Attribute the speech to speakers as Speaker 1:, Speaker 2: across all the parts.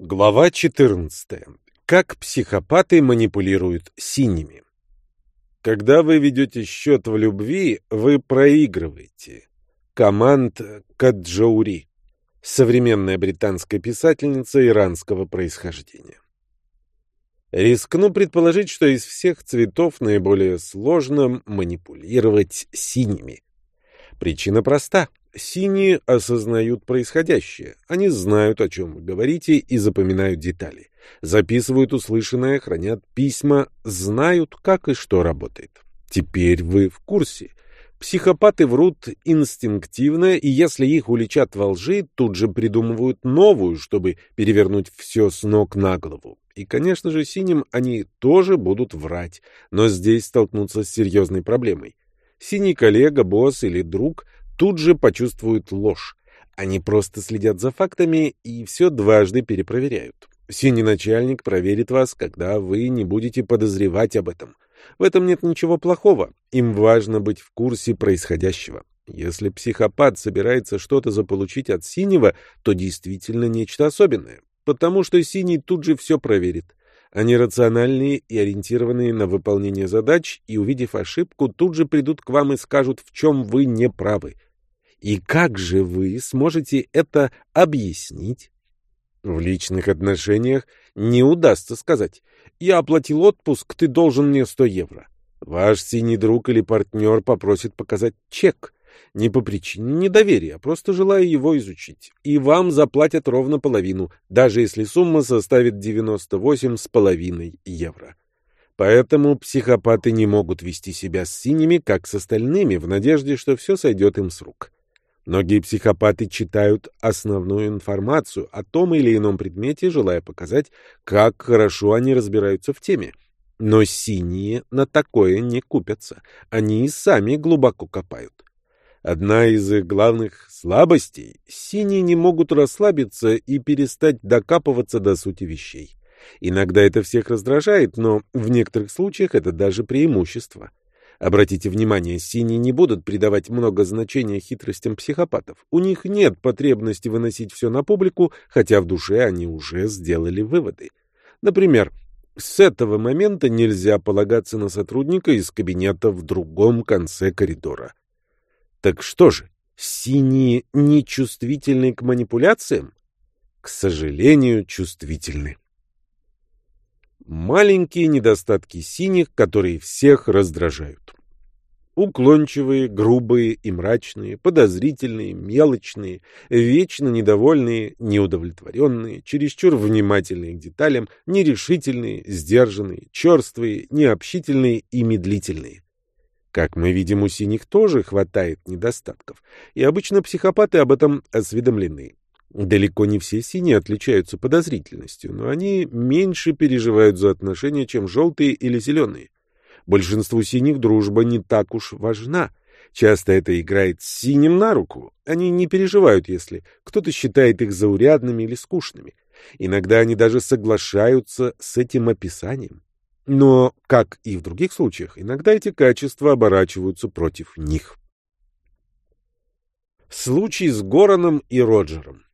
Speaker 1: Глава 14. Как психопаты манипулируют синими. Когда вы ведете счет в любви, вы проигрываете. Команд Каджаури. Современная британская писательница иранского происхождения. Рискну предположить, что из всех цветов наиболее сложно манипулировать синими. Причина проста. Синие осознают происходящее. Они знают, о чем вы говорите, и запоминают детали. Записывают услышанное, хранят письма, знают, как и что работает. Теперь вы в курсе. Психопаты врут инстинктивно, и если их уличат во лжи, тут же придумывают новую, чтобы перевернуть все с ног на голову. И, конечно же, синим они тоже будут врать, но здесь столкнутся с серьезной проблемой. Синий коллега, босс или друг тут же почувствуют ложь. Они просто следят за фактами и все дважды перепроверяют. Синий начальник проверит вас, когда вы не будете подозревать об этом. В этом нет ничего плохого. Им важно быть в курсе происходящего. Если психопат собирается что-то заполучить от синего, то действительно нечто особенное. Потому что синий тут же все проверит. Они рациональные и ориентированные на выполнение задач, и, увидев ошибку, тут же придут к вам и скажут, в чем вы не правы. И как же вы сможете это объяснить? В личных отношениях не удастся сказать «Я оплатил отпуск, ты должен мне 100 евро». Ваш синий друг или партнер попросит показать чек. Не по причине недоверия, а просто желая его изучить. И вам заплатят ровно половину, даже если сумма составит 98,5 евро. Поэтому психопаты не могут вести себя с синими, как с остальными, в надежде, что все сойдет им с рук. Многие психопаты читают основную информацию о том или ином предмете, желая показать, как хорошо они разбираются в теме. Но синие на такое не купятся. Они и сами глубоко копают. Одна из их главных слабостей — синие не могут расслабиться и перестать докапываться до сути вещей. Иногда это всех раздражает, но в некоторых случаях это даже преимущество. Обратите внимание, синие не будут придавать много значения хитростям психопатов. У них нет потребности выносить все на публику, хотя в душе они уже сделали выводы. Например, с этого момента нельзя полагаться на сотрудника из кабинета в другом конце коридора. Так что же, синие нечувствительны к манипуляциям? К сожалению, чувствительны. Маленькие недостатки синих, которые всех раздражают. Уклончивые, грубые и мрачные, подозрительные, мелочные, вечно недовольные, неудовлетворенные, чересчур внимательные к деталям, нерешительные, сдержанные, черствые, необщительные и медлительные. Как мы видим, у синих тоже хватает недостатков, и обычно психопаты об этом осведомлены. Далеко не все синие отличаются подозрительностью, но они меньше переживают за отношения, чем желтые или зеленые. Большинству синих дружба не так уж важна. Часто это играет синим на руку. Они не переживают, если кто-то считает их заурядными или скучными. Иногда они даже соглашаются с этим описанием. Но, как и в других случаях, иногда эти качества оборачиваются против них. Случай с Гораном и Роджером.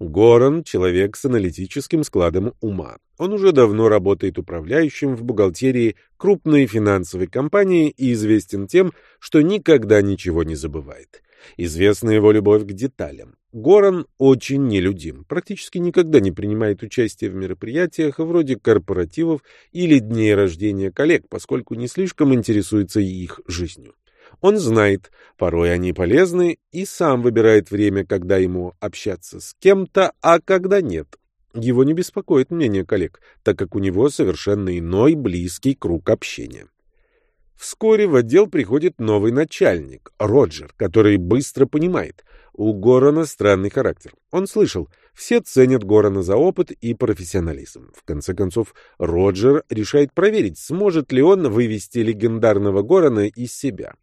Speaker 1: Горан — человек с аналитическим складом ума. Он уже давно работает управляющим в бухгалтерии крупной финансовой компании и известен тем, что никогда ничего не забывает. Известна его любовь к деталям. Горан очень нелюдим, практически никогда не принимает участие в мероприятиях вроде корпоративов или дней рождения коллег, поскольку не слишком интересуется их жизнью. Он знает, порой они полезны, и сам выбирает время, когда ему общаться с кем-то, а когда нет. Его не беспокоит мнение коллег, так как у него совершенно иной близкий круг общения. Вскоре в отдел приходит новый начальник, Роджер, который быстро понимает, у Горана странный характер. Он слышал, все ценят Горана за опыт и профессионализм. В конце концов, Роджер решает проверить, сможет ли он вывести легендарного Горана из себя.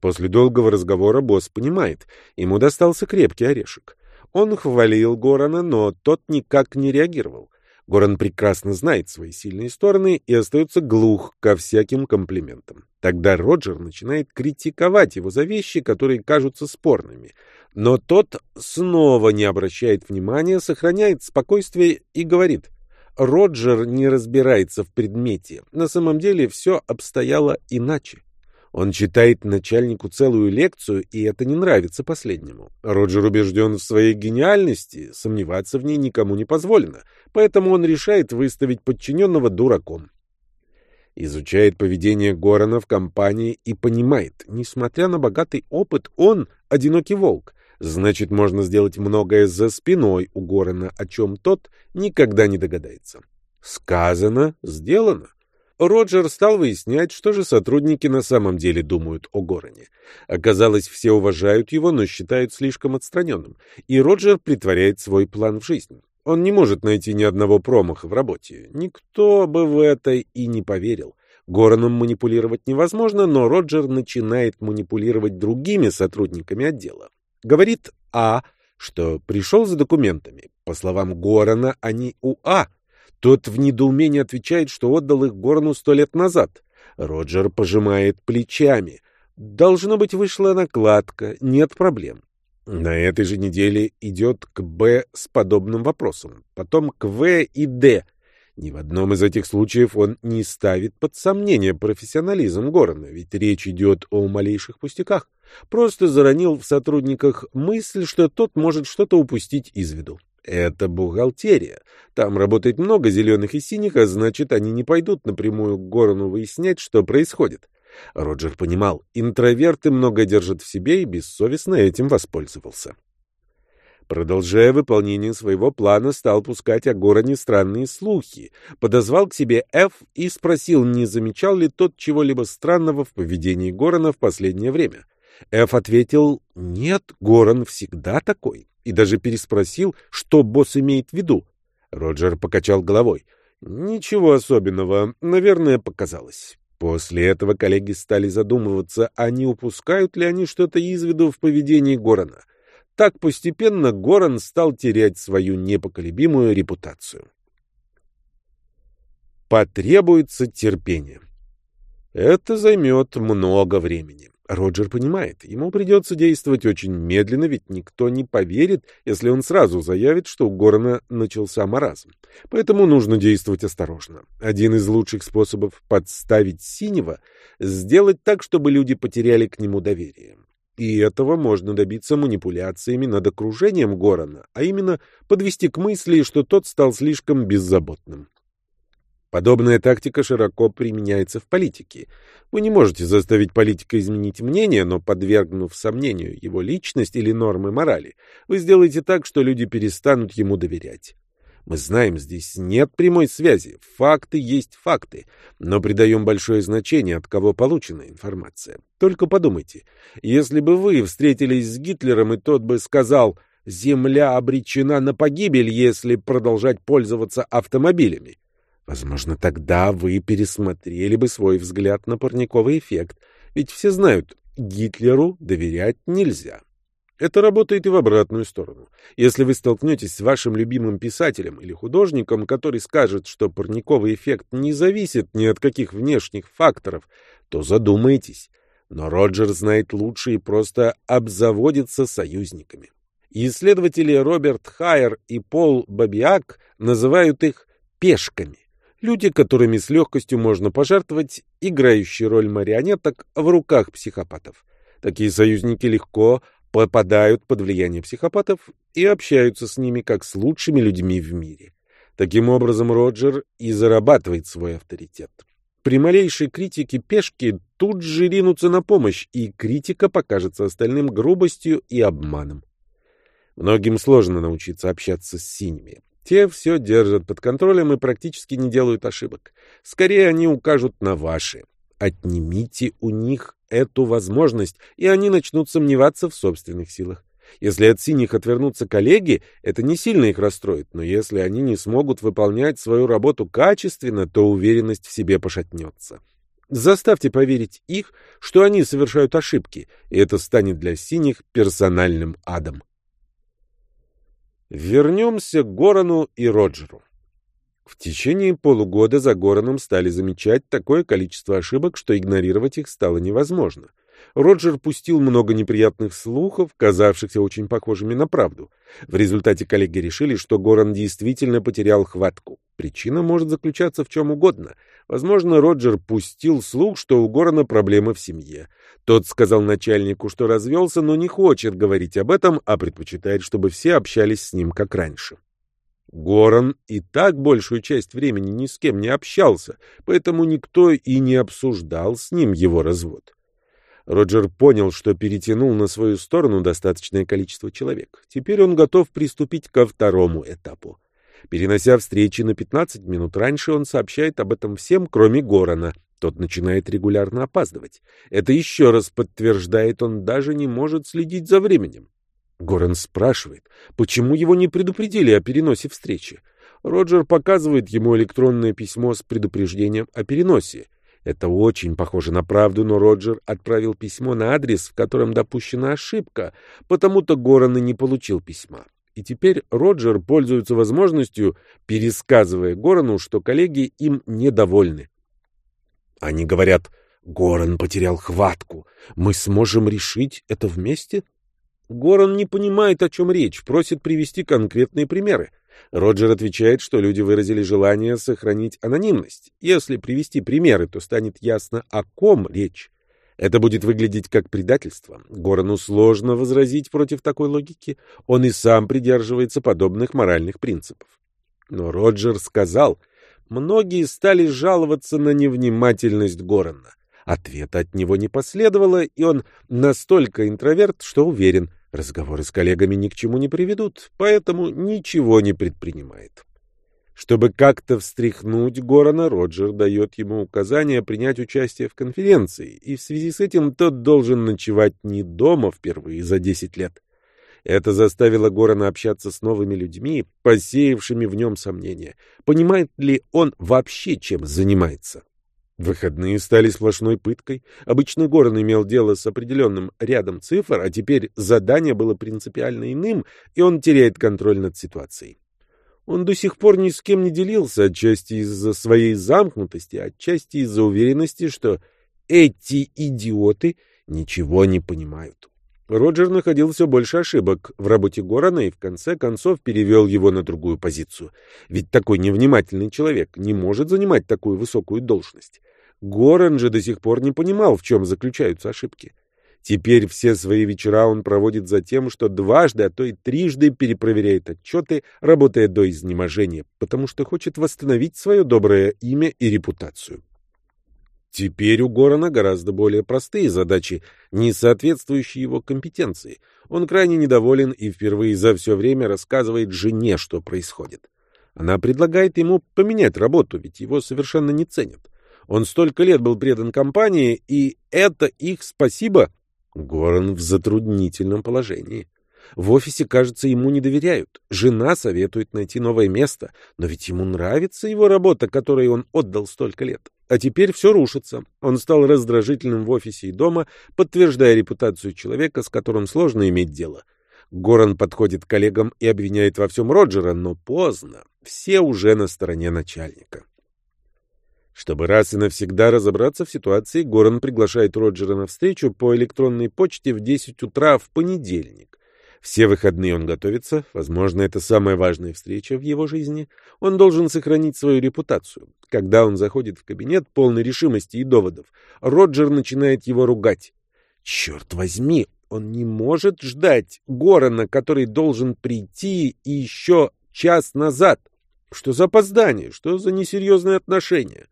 Speaker 1: После долгого разговора босс понимает, ему достался крепкий орешек. Он хвалил Горана, но тот никак не реагировал. Горан прекрасно знает свои сильные стороны и остается глух ко всяким комплиментам. Тогда Роджер начинает критиковать его за вещи, которые кажутся спорными. Но тот снова не обращает внимания, сохраняет спокойствие и говорит, Роджер не разбирается в предмете. На самом деле все обстояло иначе. Он читает начальнику целую лекцию, и это не нравится последнему. Роджер убежден в своей гениальности, сомневаться в ней никому не позволено, поэтому он решает выставить подчиненного дураком. Изучает поведение Горана в компании и понимает, несмотря на богатый опыт, он одинокий волк. Значит, можно сделать многое за спиной у Горана, о чем тот никогда не догадается. Сказано, сделано. Роджер стал выяснять, что же сотрудники на самом деле думают о Гороне. Оказалось, все уважают его, но считают слишком отстраненным, и Роджер притворяет свой план в жизнь. Он не может найти ни одного промаха в работе. Никто бы в это и не поверил. Гороном манипулировать невозможно, но Роджер начинает манипулировать другими сотрудниками отдела. Говорит А, что пришел за документами. По словам Горона, они у А — тот в недоумении отвечает, что отдал их Горну сто лет назад. Роджер пожимает плечами. Должно быть, вышла накладка, нет проблем. На этой же неделе идет к Б с подобным вопросом, потом к В и Д. Ни в одном из этих случаев он не ставит под сомнение профессионализм Горна, ведь речь идет о малейших пустяках. Просто заронил в сотрудниках мысль, что тот может что-то упустить из виду. Это бухгалтерия. Там работает много зеленых и синих, а значит, они не пойдут напрямую к Горону выяснять, что происходит. Роджер понимал, интроверты много держат в себе и бессовестно этим воспользовался. Продолжая выполнение своего плана, стал пускать о Гороне странные слухи, подозвал к себе Ф и спросил, не замечал ли тот чего-либо странного в поведении Горона в последнее время. Ф ответил, нет, Горон всегда такой и даже переспросил, что босс имеет в виду. Роджер покачал головой. «Ничего особенного, наверное, показалось». После этого коллеги стали задумываться, а не упускают ли они что-то из виду в поведении Горана. Так постепенно Горан стал терять свою непоколебимую репутацию. Потребуется терпение. Это займет много времени. Роджер понимает, ему придется действовать очень медленно, ведь никто не поверит, если он сразу заявит, что у Горана начался маразм. Поэтому нужно действовать осторожно. Один из лучших способов подставить синего — сделать так, чтобы люди потеряли к нему доверие. И этого можно добиться манипуляциями над окружением Горана, а именно подвести к мысли, что тот стал слишком беззаботным. Подобная тактика широко применяется в политике. Вы не можете заставить политика изменить мнение, но подвергнув сомнению его личность или нормы морали, вы сделаете так, что люди перестанут ему доверять. Мы знаем, здесь нет прямой связи, факты есть факты, но придаем большое значение, от кого получена информация. Только подумайте, если бы вы встретились с Гитлером, и тот бы сказал «Земля обречена на погибель, если продолжать пользоваться автомобилями», Возможно, тогда вы пересмотрели бы свой взгляд на парниковый эффект, ведь все знают, Гитлеру доверять нельзя. Это работает и в обратную сторону. Если вы столкнетесь с вашим любимым писателем или художником, который скажет, что парниковый эффект не зависит ни от каких внешних факторов, то задумайтесь. Но Роджер знает лучше и просто обзаводится союзниками. Исследователи Роберт Хайер и Пол Бабиак называют их пешками. Люди, которыми с легкостью можно пожертвовать, играющие роль марионеток в руках психопатов. Такие союзники легко попадают под влияние психопатов и общаются с ними как с лучшими людьми в мире. Таким образом, Роджер и зарабатывает свой авторитет. При малейшей критике пешки тут же ринутся на помощь, и критика покажется остальным грубостью и обманом. Многим сложно научиться общаться с синими. Те все держат под контролем и практически не делают ошибок. Скорее они укажут на ваши. Отнимите у них эту возможность, и они начнут сомневаться в собственных силах. Если от синих отвернутся коллеги, это не сильно их расстроит, но если они не смогут выполнять свою работу качественно, то уверенность в себе пошатнется. Заставьте поверить их, что они совершают ошибки, и это станет для синих персональным адом. Вернемся к Горану и Роджеру. В течение полугода за Гораном стали замечать такое количество ошибок, что игнорировать их стало невозможно. Роджер пустил много неприятных слухов, казавшихся очень похожими на правду. В результате коллеги решили, что Горан действительно потерял хватку. Причина может заключаться в чем угодно. Возможно, Роджер пустил слух, что у Горана проблемы в семье. Тот сказал начальнику, что развелся, но не хочет говорить об этом, а предпочитает, чтобы все общались с ним как раньше. Горан и так большую часть времени ни с кем не общался, поэтому никто и не обсуждал с ним его развод. Роджер понял, что перетянул на свою сторону достаточное количество человек. Теперь он готов приступить ко второму этапу. Перенося встречи на 15 минут раньше, он сообщает об этом всем, кроме Горана. Тот начинает регулярно опаздывать. Это еще раз подтверждает, он даже не может следить за временем. Горан спрашивает, почему его не предупредили о переносе встречи. Роджер показывает ему электронное письмо с предупреждением о переносе. Это очень похоже на правду, но Роджер отправил письмо на адрес, в котором допущена ошибка, потому-то Горан и не получил письма. И теперь Роджер пользуется возможностью, пересказывая Горану, что коллеги им недовольны. Они говорят, Горан потерял хватку. Мы сможем решить это вместе? Горан не понимает, о чем речь, просит привести конкретные примеры. Роджер отвечает, что люди выразили желание сохранить анонимность. Если привести примеры, то станет ясно, о ком речь. Это будет выглядеть как предательство. Горану сложно возразить против такой логики. Он и сам придерживается подобных моральных принципов. Но Роджер сказал, многие стали жаловаться на невнимательность Горана. Ответа от него не последовало, и он настолько интроверт, что уверен, разговоры с коллегами ни к чему не приведут, поэтому ничего не предпринимает. Чтобы как-то встряхнуть Горана, Роджер дает ему указание принять участие в конференции, и в связи с этим тот должен ночевать не дома впервые за 10 лет. Это заставило Горана общаться с новыми людьми, посеявшими в нем сомнения. Понимает ли он вообще, чем занимается? Выходные стали сплошной пыткой. Обычно Горан имел дело с определенным рядом цифр, а теперь задание было принципиально иным, и он теряет контроль над ситуацией. Он до сих пор ни с кем не делился, отчасти из-за своей замкнутости, отчасти из-за уверенности, что эти идиоты ничего не понимают. Роджер находил все больше ошибок в работе Горана и в конце концов перевел его на другую позицию. Ведь такой невнимательный человек не может занимать такую высокую должность. Горан же до сих пор не понимал, в чем заключаются ошибки. Теперь все свои вечера он проводит за тем, что дважды, а то и трижды перепроверяет отчеты, работая до изнеможения, потому что хочет восстановить свое доброе имя и репутацию. Теперь у Горана гораздо более простые задачи, не соответствующие его компетенции. Он крайне недоволен и впервые за все время рассказывает жене, что происходит. Она предлагает ему поменять работу, ведь его совершенно не ценят. Он столько лет был предан компании, и это их спасибо Горан в затруднительном положении. В офисе, кажется, ему не доверяют. Жена советует найти новое место, но ведь ему нравится его работа, которой он отдал столько лет. А теперь все рушится. Он стал раздражительным в офисе и дома, подтверждая репутацию человека, с которым сложно иметь дело. Горан подходит к коллегам и обвиняет во всем Роджера, но поздно. Все уже на стороне начальника. Чтобы раз и навсегда разобраться в ситуации, Горан приглашает Роджера на встречу по электронной почте в 10 утра в понедельник. Все выходные он готовится, возможно, это самая важная встреча в его жизни. Он должен сохранить свою репутацию. Когда он заходит в кабинет, полный решимости и доводов, Роджер начинает его ругать. Черт возьми, он не может ждать Горана, который должен прийти еще час назад. Что за опоздание? Что за несерьезные отношения?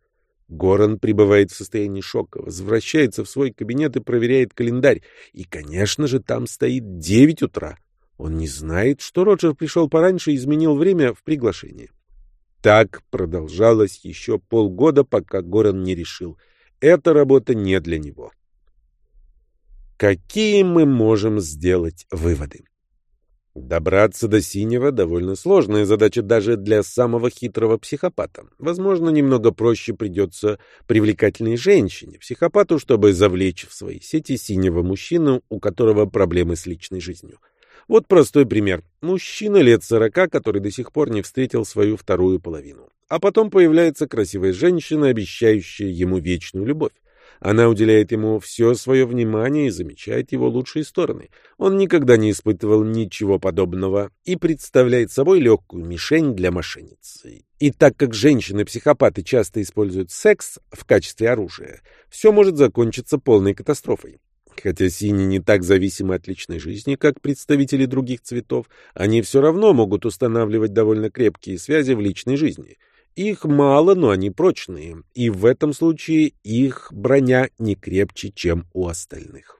Speaker 1: Горан пребывает в состоянии шока, возвращается в свой кабинет и проверяет календарь. И, конечно же, там стоит девять утра. Он не знает, что Роджер пришел пораньше и изменил время в приглашении. Так продолжалось еще полгода, пока Горан не решил. Эта работа не для него. Какие мы можем сделать выводы? Добраться до синего — довольно сложная задача даже для самого хитрого психопата. Возможно, немного проще придется привлекательной женщине, психопату, чтобы завлечь в свои сети синего мужчину, у которого проблемы с личной жизнью. Вот простой пример. Мужчина лет сорока, который до сих пор не встретил свою вторую половину. А потом появляется красивая женщина, обещающая ему вечную любовь. Она уделяет ему все свое внимание и замечает его лучшие стороны. Он никогда не испытывал ничего подобного и представляет собой легкую мишень для мошенницы. И так как женщины-психопаты часто используют секс в качестве оружия, все может закончиться полной катастрофой. Хотя синие не так зависимы от личной жизни, как представители других цветов, они все равно могут устанавливать довольно крепкие связи в личной жизни – их мало, но они прочные, и в этом случае их броня не крепче, чем у остальных.